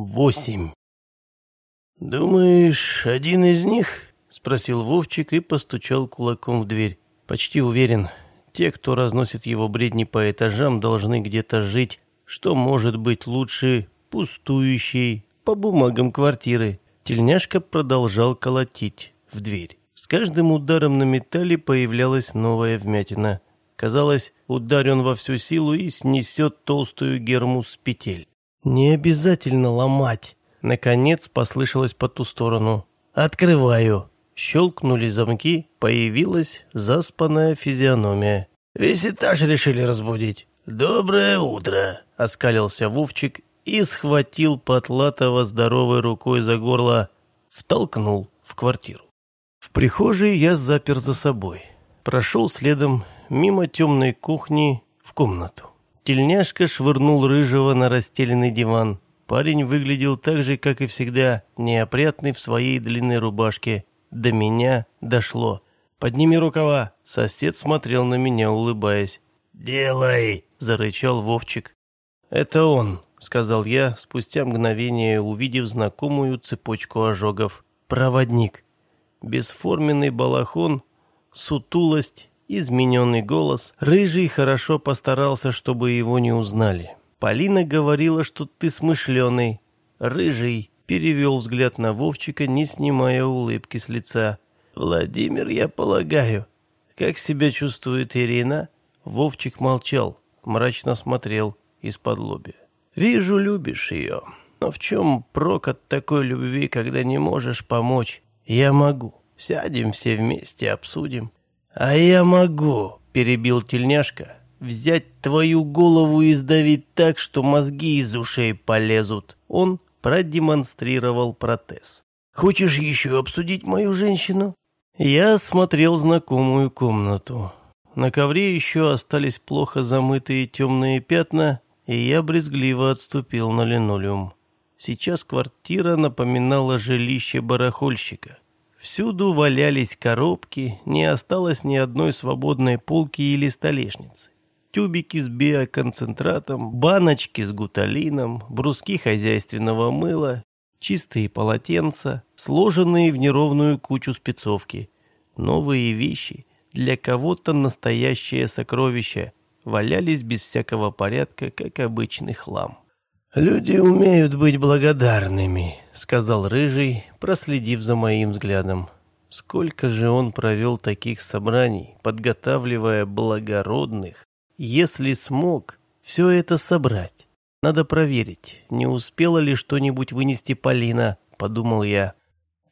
Восемь. «Думаешь, один из них?» — спросил Вовчик и постучал кулаком в дверь. «Почти уверен, те, кто разносит его бредни по этажам, должны где-то жить, что может быть лучше пустующей по бумагам квартиры». Тельняшка продолжал колотить в дверь. С каждым ударом на металле появлялась новая вмятина. Казалось, ударен во всю силу и снесет толстую герму с петель. «Не обязательно ломать!» Наконец послышалось по ту сторону. «Открываю!» Щелкнули замки, появилась заспанная физиономия. «Весь этаж решили разбудить. Доброе утро!» Оскалился Вовчик и схватил Потлатова здоровой рукой за горло, втолкнул в квартиру. В прихожей я запер за собой. Прошел следом мимо темной кухни в комнату. Тельняшка швырнул рыжего на расстеленный диван. Парень выглядел так же, как и всегда, неопрятный в своей длинной рубашке. До меня дошло. «Подними рукава!» Сосед смотрел на меня, улыбаясь. «Делай!» – зарычал Вовчик. «Это он», – сказал я, спустя мгновение увидев знакомую цепочку ожогов. «Проводник». Бесформенный балахон, сутулость, измененный голос. Рыжий хорошо постарался, чтобы его не узнали. Полина говорила, что ты смышленый. Рыжий перевел взгляд на Вовчика, не снимая улыбки с лица. «Владимир, я полагаю. Как себя чувствует Ирина?» Вовчик молчал, мрачно смотрел из-под лобья. «Вижу, любишь ее. Но в чем прок от такой любви, когда не можешь помочь? Я могу. Сядем все вместе, обсудим. «А я могу», — перебил тельняшка, — «взять твою голову и сдавить так, что мозги из ушей полезут». Он продемонстрировал протез. «Хочешь еще обсудить мою женщину?» Я смотрел знакомую комнату. На ковре еще остались плохо замытые темные пятна, и я брезгливо отступил на линолеум. Сейчас квартира напоминала жилище барахольщика. Всюду валялись коробки, не осталось ни одной свободной полки или столешницы. Тюбики с биоконцентратом, баночки с гуталином, бруски хозяйственного мыла, чистые полотенца, сложенные в неровную кучу спецовки. Новые вещи, для кого-то настоящее сокровище, валялись без всякого порядка, как обычный хлам. «Люди умеют быть благодарными», — сказал Рыжий, проследив за моим взглядом. Сколько же он провел таких собраний, подготавливая благородных, если смог все это собрать. Надо проверить, не успела ли что-нибудь вынести Полина, подумал я.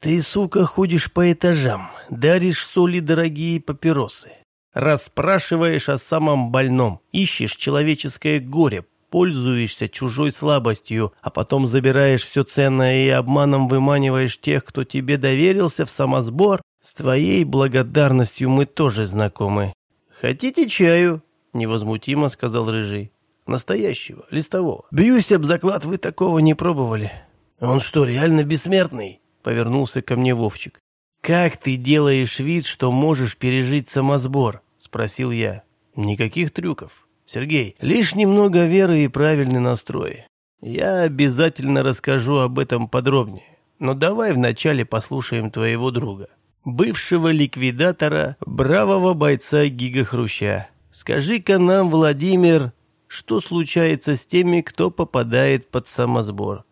Ты, сука, ходишь по этажам, даришь соли дорогие папиросы, расспрашиваешь о самом больном, ищешь человеческое горе, пользуешься чужой слабостью, а потом забираешь все ценное и обманом выманиваешь тех, кто тебе доверился в самосбор, с твоей благодарностью мы тоже знакомы. «Хотите чаю?» – невозмутимо сказал Рыжий. «Настоящего, листового. Бьюсь об заклад, вы такого не пробовали. Он что, реально бессмертный?» – повернулся ко мне Вовчик. «Как ты делаешь вид, что можешь пережить самосбор?» – спросил я. «Никаких трюков. Сергей, лишь немного веры и правильный настрой. Я обязательно расскажу об этом подробнее. Но давай вначале послушаем твоего друга, бывшего ликвидатора, бравого бойца Гига Хруща. Скажи-ка нам, Владимир, что случается с теми, кто попадает под самосбор?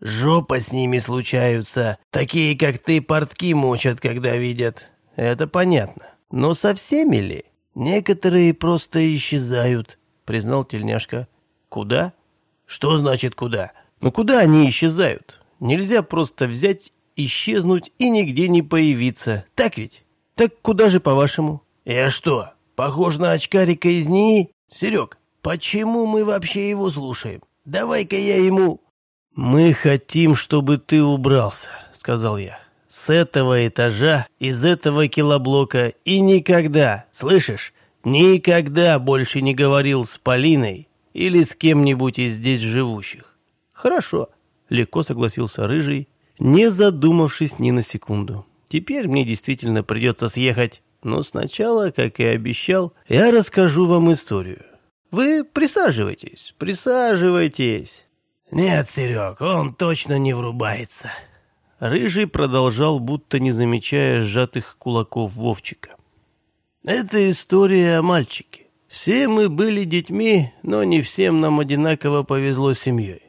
Жопа с ними случаются. Такие, как ты, портки мучат, когда видят. Это понятно. Но со всеми ли? «Некоторые просто исчезают», — признал тельняшка. «Куда?» «Что значит куда?» «Ну куда они исчезают? Нельзя просто взять, исчезнуть и нигде не появиться. Так ведь? Так куда же, по-вашему?» «Я что, похож на очкарика из НИИ? Серег, почему мы вообще его слушаем? Давай-ка я ему...» «Мы хотим, чтобы ты убрался», — сказал я с этого этажа, из этого килоблока и никогда, слышишь, никогда больше не говорил с Полиной или с кем-нибудь из здесь живущих. Хорошо, легко согласился Рыжий, не задумавшись ни на секунду. Теперь мне действительно придется съехать, но сначала, как и обещал, я расскажу вам историю. Вы присаживайтесь, присаживайтесь. «Нет, Серег, он точно не врубается». Рыжий продолжал, будто не замечая сжатых кулаков Вовчика. «Это история о мальчике. Все мы были детьми, но не всем нам одинаково повезло с семьей.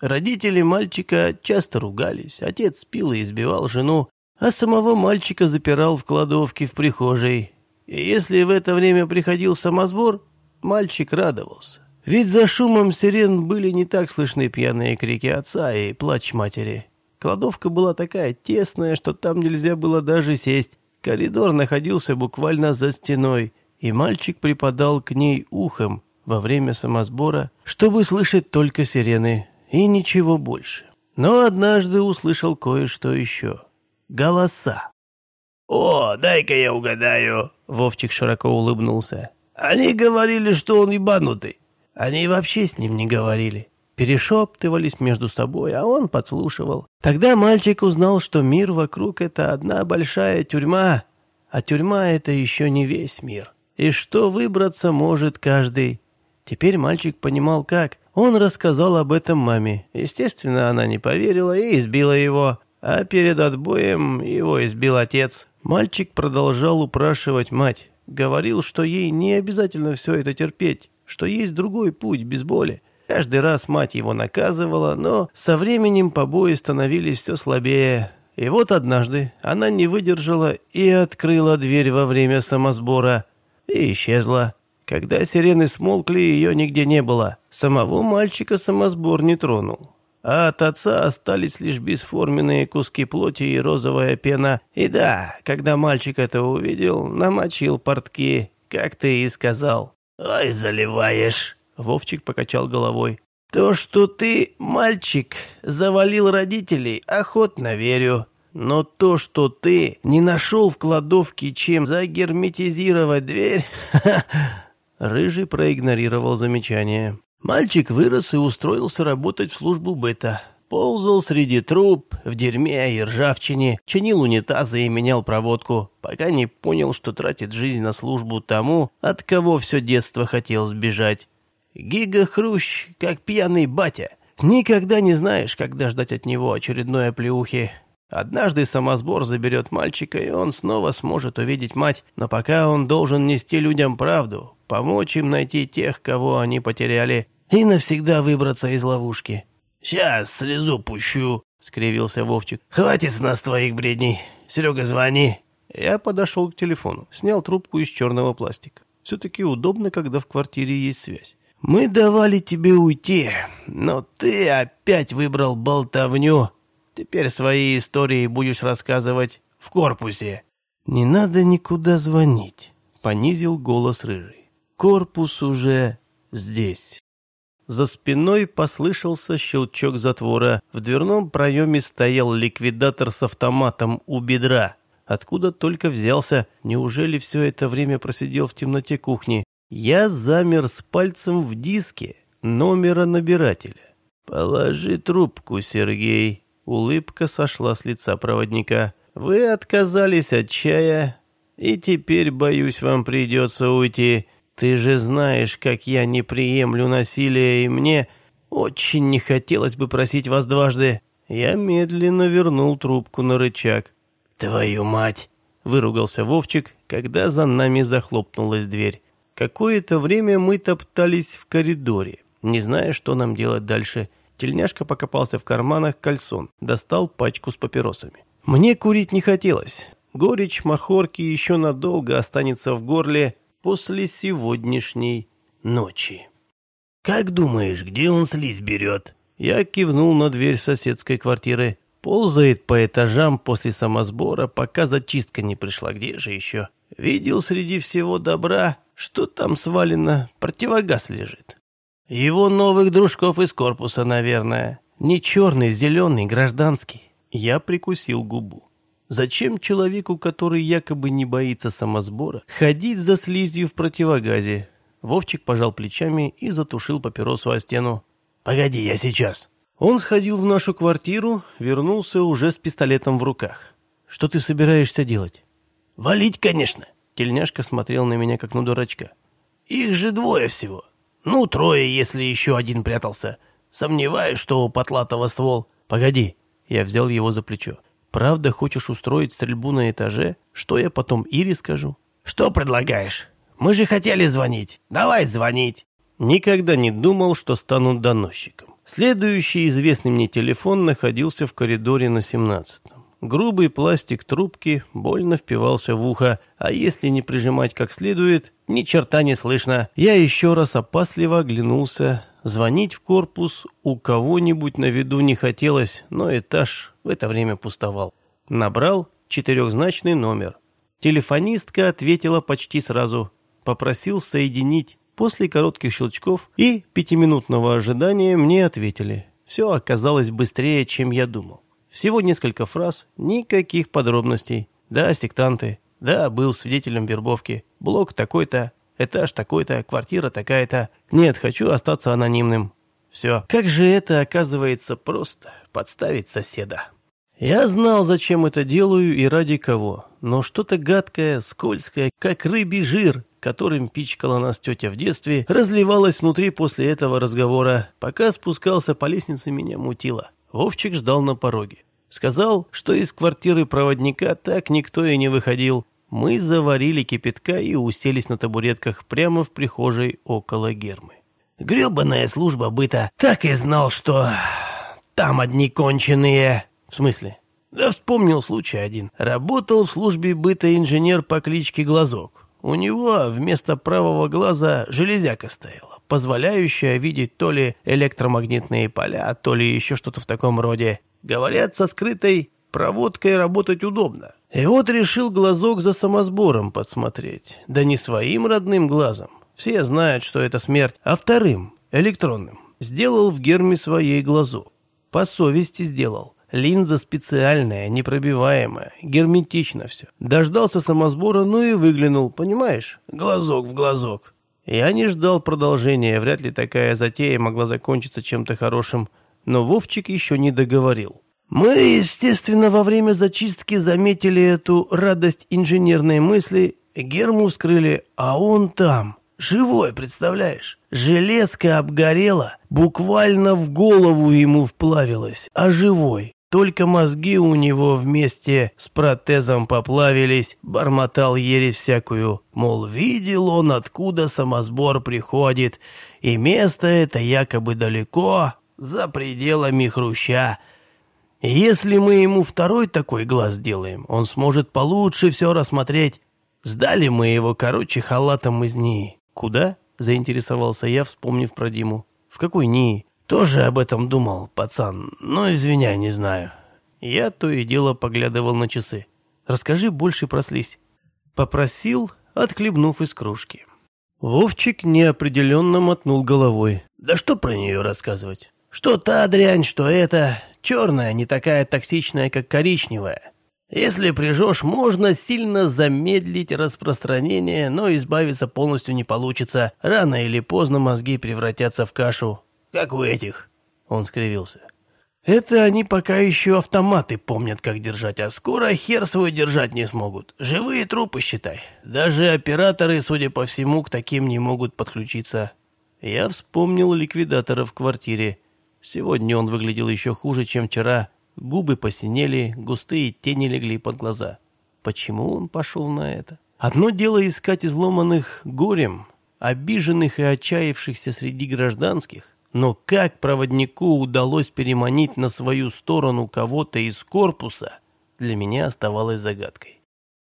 Родители мальчика часто ругались, отец пил и избивал жену, а самого мальчика запирал в кладовке в прихожей. И если в это время приходил самосбор, мальчик радовался. Ведь за шумом сирен были не так слышны пьяные крики отца и плач матери. Кладовка была такая тесная, что там нельзя было даже сесть. Коридор находился буквально за стеной, и мальчик припадал к ней ухом во время самосбора, чтобы слышать только сирены и ничего больше. Но однажды услышал кое-что еще. Голоса. «О, дай-ка я угадаю!» Вовчик широко улыбнулся. «Они говорили, что он ебанутый». Они вообще с ним не говорили. Перешептывались между собой, а он подслушивал. Тогда мальчик узнал, что мир вокруг — это одна большая тюрьма, а тюрьма — это еще не весь мир. И что выбраться может каждый. Теперь мальчик понимал, как. Он рассказал об этом маме. Естественно, она не поверила и избила его. А перед отбоем его избил отец. Мальчик продолжал упрашивать мать. Говорил, что ей не обязательно все это терпеть, что есть другой путь без боли. Каждый раз мать его наказывала, но со временем побои становились все слабее. И вот однажды она не выдержала и открыла дверь во время самосбора и исчезла. Когда сирены смолкли, ее нигде не было. Самого мальчика самосбор не тронул. А от отца остались лишь бесформенные куски плоти и розовая пена. И да, когда мальчик это увидел, намочил портки, как ты и сказал. «Ой, заливаешь!» Вовчик покачал головой. «То, что ты, мальчик, завалил родителей, охотно верю. Но то, что ты не нашел в кладовке, чем загерметизировать дверь...» Рыжий проигнорировал замечание. Мальчик вырос и устроился работать в службу быта. Ползал среди труб, в дерьме и ржавчине, чинил унитазы и менял проводку, пока не понял, что тратит жизнь на службу тому, от кого все детство хотел сбежать. Гига Хрущ, как пьяный батя. Никогда не знаешь, когда ждать от него очередной оплеухи. Однажды самосбор заберет мальчика, и он снова сможет увидеть мать, но пока он должен нести людям правду, помочь им найти тех, кого они потеряли, и навсегда выбраться из ловушки. «Сейчас слезу пущу», — скривился Вовчик. «Хватит с нас твоих бредней. Серега, звони». Я подошел к телефону, снял трубку из черного пластика. Все-таки удобно, когда в квартире есть связь. «Мы давали тебе уйти, но ты опять выбрал болтовню. Теперь свои истории будешь рассказывать в корпусе». «Не надо никуда звонить», — понизил голос Рыжий. «Корпус уже здесь». За спиной послышался щелчок затвора. В дверном проеме стоял ликвидатор с автоматом у бедра. Откуда только взялся, неужели все это время просидел в темноте кухни? Я замер с пальцем в диске номера набирателя. «Положи трубку, Сергей». Улыбка сошла с лица проводника. «Вы отказались от чая, и теперь, боюсь, вам придется уйти. Ты же знаешь, как я не приемлю насилие, и мне очень не хотелось бы просить вас дважды». Я медленно вернул трубку на рычаг. «Твою мать!» — выругался Вовчик, когда за нами захлопнулась дверь. Какое-то время мы топтались в коридоре, не зная, что нам делать дальше. Тельняшка покопался в карманах кальсон, достал пачку с папиросами. Мне курить не хотелось. Горечь махорки еще надолго останется в горле после сегодняшней ночи. «Как думаешь, где он слизь берет?» Я кивнул на дверь соседской квартиры. Ползает по этажам после самосбора, пока зачистка не пришла. Где же еще? Видел среди всего добра что там свалено? Противогаз лежит. Его новых дружков из корпуса, наверное. Не черный, зеленый, гражданский. Я прикусил губу. Зачем человеку, который якобы не боится самосбора, ходить за слизью в противогазе? Вовчик пожал плечами и затушил папиросу о стену. «Погоди, я сейчас». Он сходил в нашу квартиру, вернулся уже с пистолетом в руках. «Что ты собираешься делать?» «Валить, конечно». Тельняшка смотрел на меня, как на дурачка. «Их же двое всего. Ну, трое, если еще один прятался. Сомневаюсь, что у Потлатого ствол. Погоди, я взял его за плечо. Правда хочешь устроить стрельбу на этаже? Что я потом Ире скажу? Что предлагаешь? Мы же хотели звонить. Давай звонить. Никогда не думал, что стану доносчиком. Следующий известный мне телефон находился в коридоре на 17-м. Грубый пластик трубки больно впивался в ухо, а если не прижимать как следует, ни черта не слышно. Я еще раз опасливо оглянулся. Звонить в корпус у кого-нибудь на виду не хотелось, но этаж в это время пустовал. Набрал четырехзначный номер. Телефонистка ответила почти сразу. Попросил соединить. После коротких щелчков и пятиминутного ожидания мне ответили. Все оказалось быстрее, чем я думал. Всего несколько фраз, никаких подробностей. Да, сектанты. Да, был свидетелем вербовки. Блок такой-то, этаж такой-то, квартира такая-то. Нет, хочу остаться анонимным. Все. Как же это оказывается просто подставить соседа. Я знал, зачем это делаю и ради кого, но что-то гадкое, скользкое, как рыбий жир, которым пичкала нас тетя в детстве, разливалось внутри после этого разговора. Пока спускался по лестнице, меня мутило. Вовчик ждал на пороге. Сказал, что из квартиры проводника так никто и не выходил. Мы заварили кипятка и уселись на табуретках прямо в прихожей около гермы. «Гребаная служба быта. Так и знал, что там одни конченые». «В смысле?» «Да вспомнил случай один. Работал в службе быта инженер по кличке Глазок. У него вместо правого глаза железяка стояла позволяющая видеть то ли электромагнитные поля, то ли еще что-то в таком роде. Говорят, со скрытой проводкой работать удобно. И вот решил глазок за самосбором подсмотреть. Да не своим родным глазом. Все знают, что это смерть, а вторым, электронным. Сделал в герме своей глазок. По совести сделал. Линза специальная, непробиваемая, герметично все. Дождался самосбора, ну и выглянул, понимаешь? Глазок в глазок. Я не ждал продолжения, вряд ли такая затея могла закончиться чем-то хорошим, но Вовчик еще не договорил. Мы, естественно, во время зачистки заметили эту радость инженерной мысли, герму скрыли, а он там, живой, представляешь? Железка обгорела, буквально в голову ему вплавилась, а живой. Только мозги у него вместе с протезом поплавились, бормотал ересь всякую. Мол, видел он, откуда самосбор приходит, и место это якобы далеко, за пределами хруща. Если мы ему второй такой глаз сделаем, он сможет получше все рассмотреть. Сдали мы его, короче, халатом из НИИ. Куда? Заинтересовался я, вспомнив про Диму. В какой НИИ? «Тоже об этом думал, пацан, но извиняй, не знаю». Я то и дело поглядывал на часы. «Расскажи больше про слизь». Попросил, отхлебнув из кружки. Вовчик неопределенно мотнул головой. «Да что про нее рассказывать? Что та дрянь, что это. Черная, не такая токсичная, как коричневая. Если прижжешь, можно сильно замедлить распространение, но избавиться полностью не получится. Рано или поздно мозги превратятся в кашу как у этих». Он скривился. «Это они пока еще автоматы помнят, как держать, а скоро хер свой держать не смогут. Живые трупы, считай. Даже операторы, судя по всему, к таким не могут подключиться». Я вспомнил ликвидатора в квартире. Сегодня он выглядел еще хуже, чем вчера. Губы посинели, густые тени легли под глаза. Почему он пошел на это? Одно дело искать изломанных горем, обиженных и отчаявшихся среди гражданских, но как проводнику удалось переманить на свою сторону кого-то из корпуса, для меня оставалось загадкой.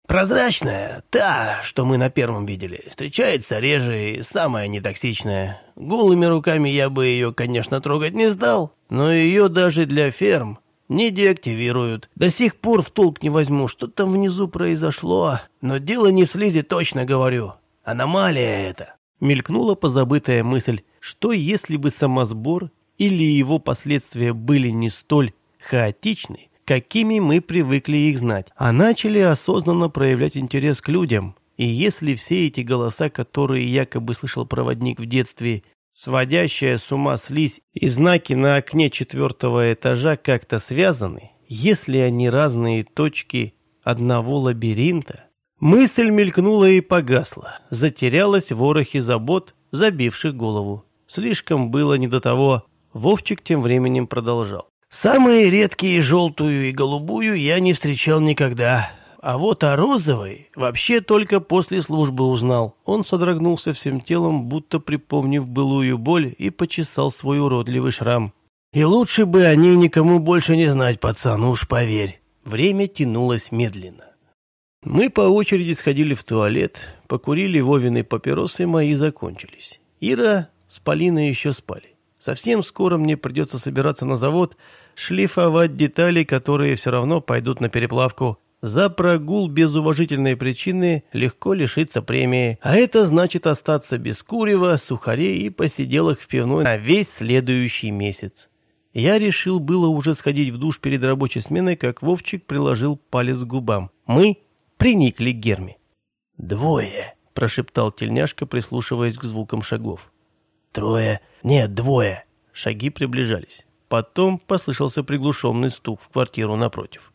Прозрачная, та, что мы на первом видели, встречается реже и самая нетоксичная. Голыми руками я бы ее, конечно, трогать не стал, но ее даже для ферм не деактивируют. До сих пор в толк не возьму, что там внизу произошло, но дело не в слизи, точно говорю. Аномалия это. Мелькнула позабытая мысль, что если бы самосбор или его последствия были не столь хаотичны, какими мы привыкли их знать, а начали осознанно проявлять интерес к людям. И если все эти голоса, которые якобы слышал проводник в детстве, сводящая с ума слизь и знаки на окне четвертого этажа как-то связаны, если они разные точки одного лабиринта, Мысль мелькнула и погасла, затерялась в ворохе забот, забивших голову. Слишком было не до того. Вовчик тем временем продолжал. «Самые редкие желтую и голубую я не встречал никогда. А вот о розовой вообще только после службы узнал». Он содрогнулся всем телом, будто припомнив былую боль, и почесал свой уродливый шрам. «И лучше бы они никому больше не знать, пацан, уж поверь». Время тянулось медленно. Мы по очереди сходили в туалет, покурили Вовины папиросы, мои закончились. Ира с Полиной еще спали. Совсем скоро мне придется собираться на завод, шлифовать детали, которые все равно пойдут на переплавку. За прогул без уважительной причины легко лишиться премии, а это значит остаться без курева, сухарей и посиделок в пивной на весь следующий месяц. Я решил было уже сходить в душ перед рабочей сменой, как Вовчик приложил палец к губам. Мы приникли к Герме. «Двое», – прошептал тельняшка, прислушиваясь к звукам шагов. Трое. Нет, двое. Шаги приближались. Потом послышался приглушенный стук в квартиру напротив.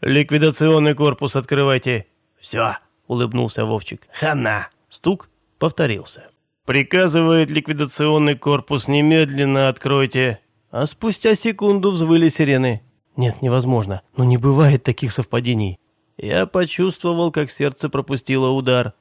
«Ликвидационный корпус открывайте!» «Все!» — улыбнулся Вовчик. «Хана!» Стук повторился. «Приказывает ликвидационный корпус немедленно откройте!» А спустя секунду взвыли сирены. Нет, невозможно. Но не бывает таких совпадений. Я почувствовал, как сердце пропустило удар.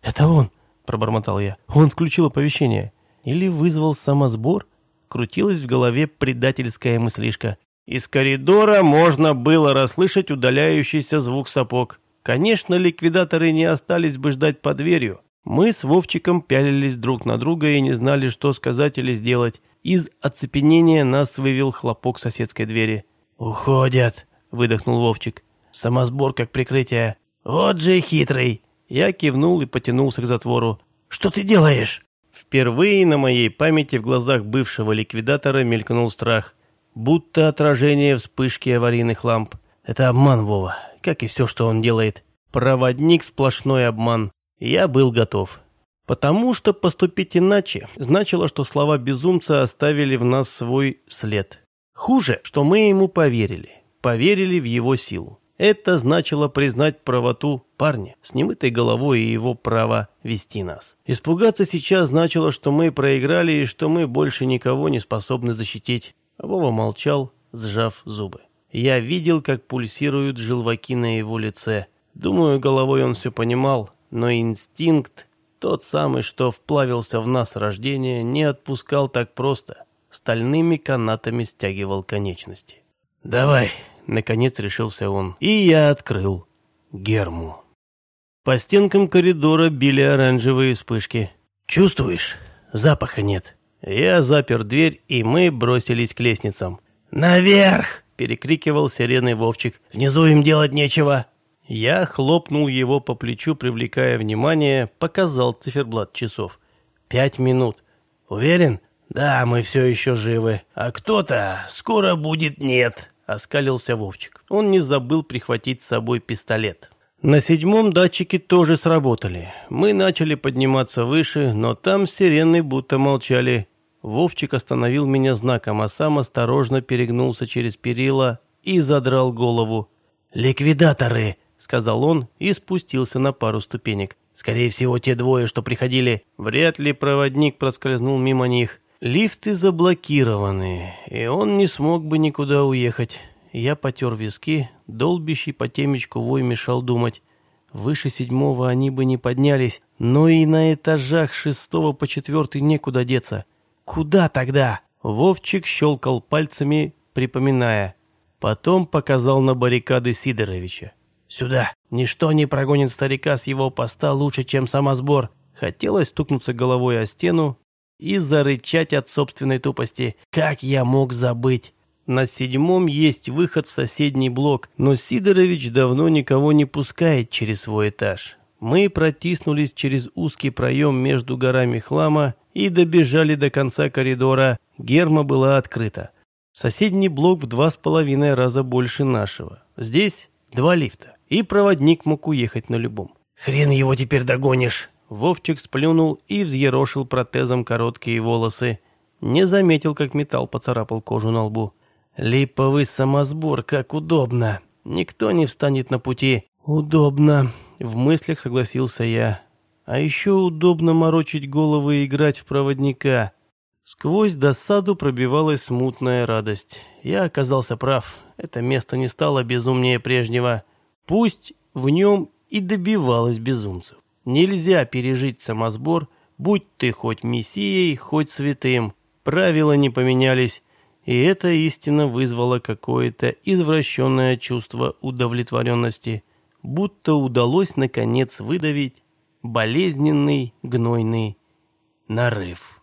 «Это он!» – пробормотал я. «Он включил оповещение или вызвал самосбор, крутилась в голове предательская мыслишка. Из коридора можно было расслышать удаляющийся звук сапог. Конечно, ликвидаторы не остались бы ждать под дверью. Мы с Вовчиком пялились друг на друга и не знали, что сказать или сделать. Из оцепенения нас вывел хлопок соседской двери. «Уходят», — выдохнул Вовчик. «Самосбор как прикрытие. Вот же хитрый». Я кивнул и потянулся к затвору. «Что ты делаешь?» Впервые на моей памяти в глазах бывшего ликвидатора мелькнул страх, будто отражение вспышки аварийных ламп. Это обман, Вова, как и все, что он делает. Проводник сплошной обман. Я был готов. Потому что поступить иначе значило, что слова безумца оставили в нас свой след. Хуже, что мы ему поверили. Поверили в его силу. Это значило признать правоту парня с немытой головой и его право вести нас. Испугаться сейчас значило, что мы проиграли и что мы больше никого не способны защитить. Вова молчал, сжав зубы. Я видел, как пульсируют желваки на его лице. Думаю, головой он все понимал, но инстинкт, тот самый, что вплавился в нас рождения, не отпускал так просто. Стальными канатами стягивал конечности. «Давай», Наконец решился он. И я открыл герму. По стенкам коридора били оранжевые вспышки. «Чувствуешь? Запаха нет». Я запер дверь, и мы бросились к лестницам. «Наверх!» – перекрикивал сиреной Вовчик. «Внизу им делать нечего!» Я хлопнул его по плечу, привлекая внимание, показал циферблат часов. «Пять минут. Уверен?» «Да, мы все еще живы. А кто-то скоро будет нет» оскалился Вовчик. Он не забыл прихватить с собой пистолет. На седьмом датчике тоже сработали. Мы начали подниматься выше, но там сирены будто молчали. Вовчик остановил меня знаком, а сам осторожно перегнулся через перила и задрал голову. «Ликвидаторы!» — сказал он и спустился на пару ступенек. «Скорее всего, те двое, что приходили...» Вряд ли проводник проскользнул мимо них. Лифты заблокированы, и он не смог бы никуда уехать. Я потер виски, долбящий по темечку вой мешал думать. Выше седьмого они бы не поднялись, но и на этажах шестого по четвертый некуда деться. Куда тогда? Вовчик щелкал пальцами, припоминая. Потом показал на баррикады Сидоровича. «Сюда! Ничто не прогонит старика с его поста лучше, чем самосбор!» Хотелось стукнуться головой о стену, и зарычать от собственной тупости. Как я мог забыть? На седьмом есть выход в соседний блок, но Сидорович давно никого не пускает через свой этаж. Мы протиснулись через узкий проем между горами хлама и добежали до конца коридора. Герма была открыта. Соседний блок в два с половиной раза больше нашего. Здесь два лифта, и проводник мог уехать на любом. «Хрен его теперь догонишь!» Вовчик сплюнул и взъерошил протезом короткие волосы. Не заметил, как металл поцарапал кожу на лбу. «Липовый самосбор, как удобно! Никто не встанет на пути!» «Удобно!» — в мыслях согласился я. «А еще удобно морочить головы и играть в проводника!» Сквозь досаду пробивалась смутная радость. Я оказался прав. Это место не стало безумнее прежнего. Пусть в нем и добивалось безумцев. Нельзя пережить самосбор, будь ты хоть мессией, хоть святым. Правила не поменялись, и эта истина вызвала какое-то извращенное чувство удовлетворенности, будто удалось наконец выдавить болезненный гнойный нарыв.